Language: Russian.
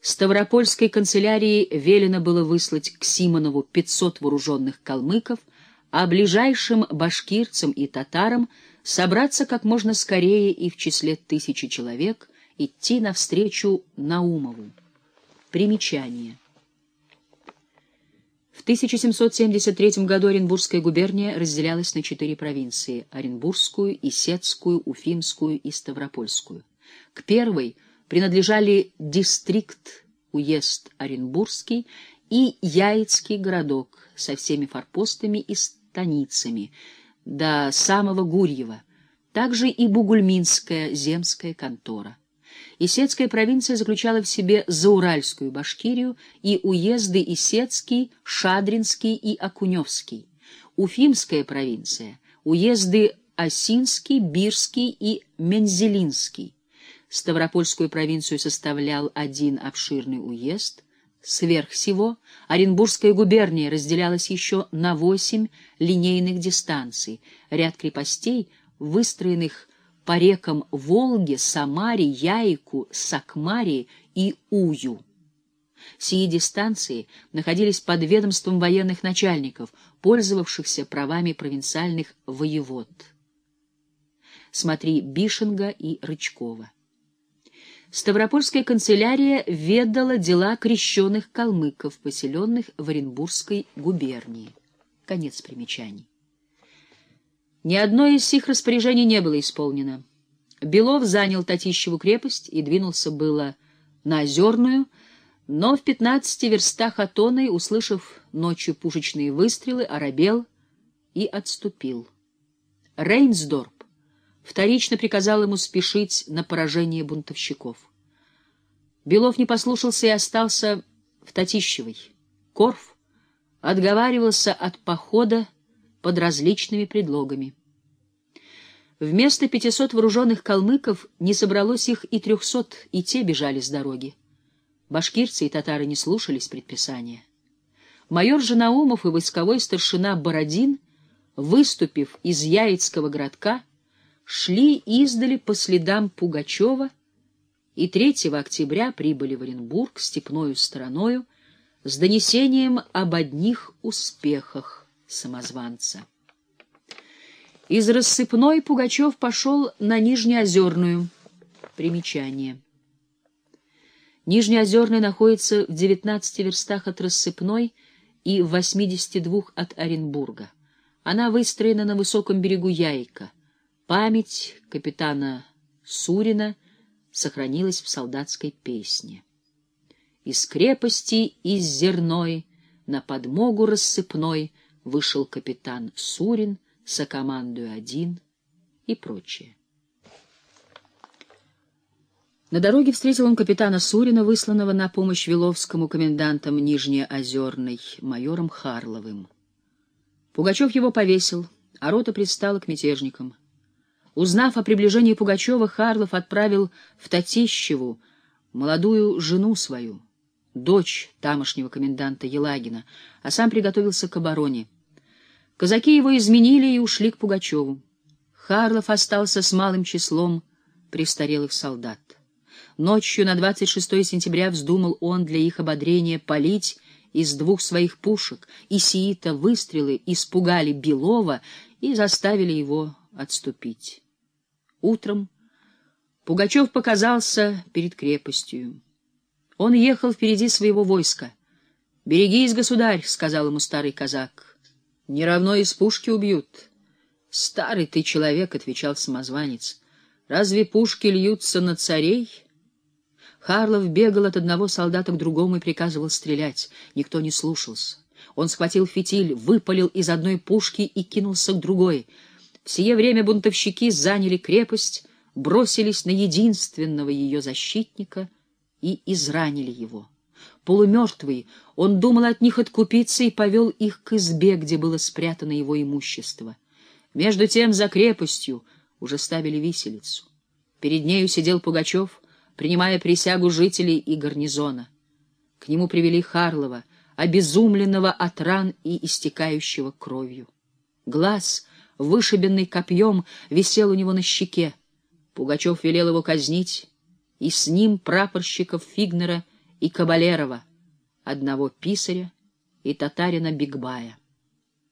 Ставропольской канцелярии велено было выслать к Симонову 500 вооруженных калмыков, а ближайшим башкирцам и татарам собраться как можно скорее и в числе тысячи человек идти навстречу Наумову. Примечание. В 1773 году Оренбургская губерния разделялась на четыре провинции — Оренбургскую, Исетскую, Уфимскую и Ставропольскую. К первой принадлежали дистрикт, уезд Оренбургский и Яицкий городок со всеми форпостами и станицами до самого Гурьева, также и Бугульминская земская контора. Исетская провинция заключала в себе Зауральскую Башкирию и уезды Исетский, Шадринский и Окуневский. Уфимская провинция — уезды Осинский, Бирский и Мензелинский. Ставропольскую провинцию составлял один обширный уезд. Сверх всего Оренбургская губерния разделялась еще на восемь линейных дистанций, ряд крепостей, выстроенных по рекам Волге, Самаре, Яйку, Сакмаре и Ую. Сии дистанции находились под ведомством военных начальников, пользовавшихся правами провинциальных воевод. Смотри Бишинга и Рычкова. Ставропольская канцелярия ведала дела крещенных калмыков, поселенных в Оренбургской губернии. Конец примечаний. Ни одно из сих распоряжений не было исполнено. Белов занял Татищеву крепость и двинулся было на Озерную, но в пятнадцати верстах от услышав ночью пушечные выстрелы, оробел и отступил. Рейнсдорп вторично приказал ему спешить на поражение бунтовщиков. Белов не послушался и остался в Татищевой. Корф отговаривался от похода, под различными предлогами. Вместо пятисот вооруженных калмыков не собралось их и трехсот, и те бежали с дороги. Башкирцы и татары не слушались предписания. Майор Жанаумов и войсковой старшина Бородин, выступив из Яицкого городка, шли издали по следам Пугачева и 3 октября прибыли в Оренбург степною стороною с донесением об одних успехах самозванца. Из рассыпной Пугачев пошел на Нижнеозерную. Примечание. Нижнеозерная находится в 19 верстах от рассыпной и в 82 от Оренбурга. Она выстроена на высоком берегу Яйка. Память капитана Сурина сохранилась в солдатской песне. Из крепости из зерной на подмогу рассыпной вышел капитан Сурин, сокомандую один и прочее. На дороге встретил он капитана Сурина, высланного на помощь Виловскому комендантом Нижнеозерной, майором Харловым. Пугачев его повесил, а рота пристала к мятежникам. Узнав о приближении Пугачева, Харлов отправил в Татищеву молодую жену свою — дочь тамошнего коменданта Елагина, а сам приготовился к обороне. Казаки его изменили и ушли к Пугачеву. Харлов остался с малым числом престарелых солдат. Ночью на 26 сентября вздумал он для их ободрения полить из двух своих пушек, и сиита выстрелы испугали Белова и заставили его отступить. Утром Пугачев показался перед крепостью. Он ехал впереди своего войска. — Берегись, государь, — сказал ему старый казак. — Не равно из пушки убьют. — Старый ты человек, — отвечал самозванец. — Разве пушки льются на царей? Харлов бегал от одного солдата к другому и приказывал стрелять. Никто не слушался. Он схватил фитиль, выпалил из одной пушки и кинулся к другой. В сие время бунтовщики заняли крепость, бросились на единственного ее защитника — и изранили его. Полумертвый, он думал от них откупиться и повел их к избе, где было спрятано его имущество. Между тем за крепостью уже ставили виселицу. Перед нею сидел Пугачев, принимая присягу жителей и гарнизона. К нему привели Харлова, обезумленного от ран и истекающего кровью. Глаз, вышибенный копьем, висел у него на щеке. Пугачев велел его казнить, и с ним прапорщиков Фигнера и Кабалерова, одного писаря и татарина Бигбая.